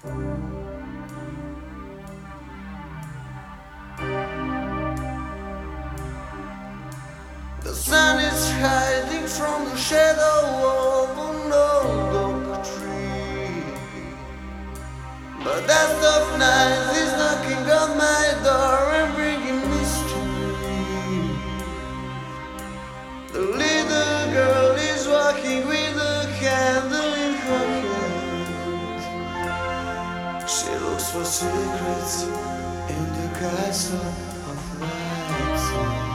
The sun is hiding from the shadow of an old oak tree. But that of night is knocking on my She looks for secrets in the castle of lights.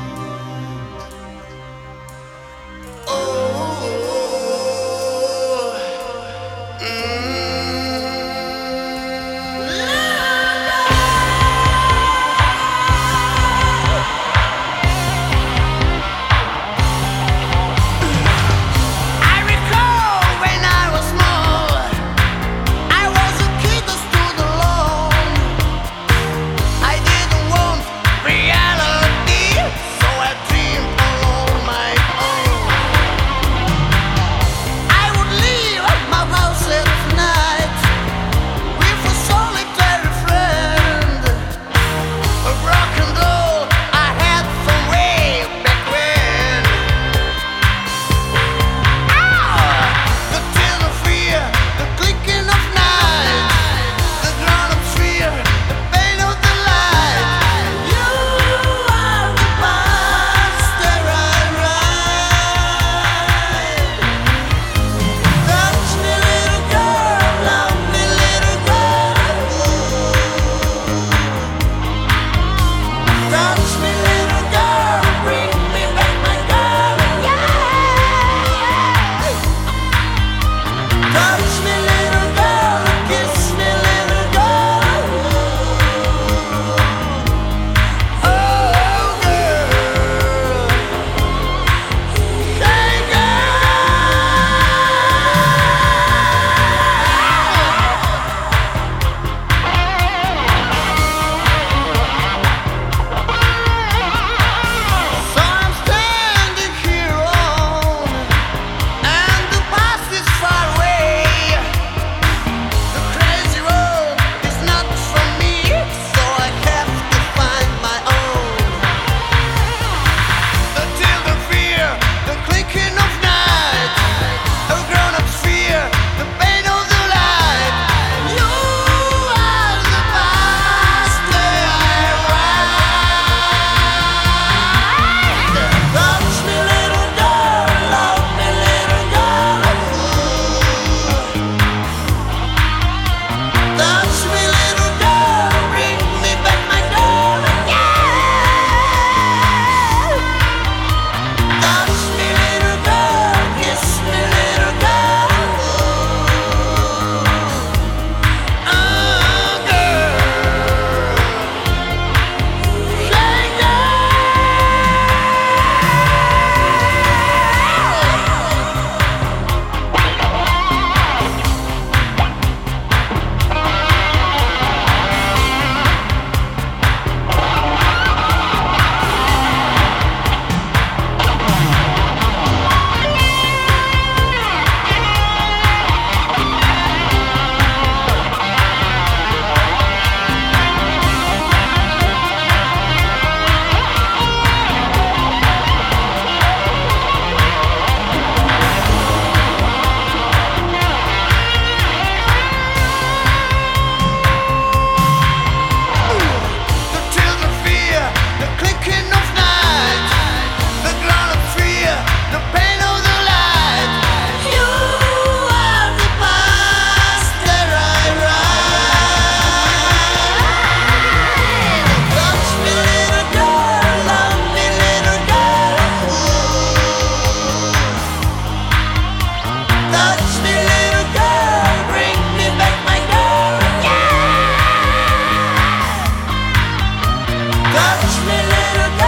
me little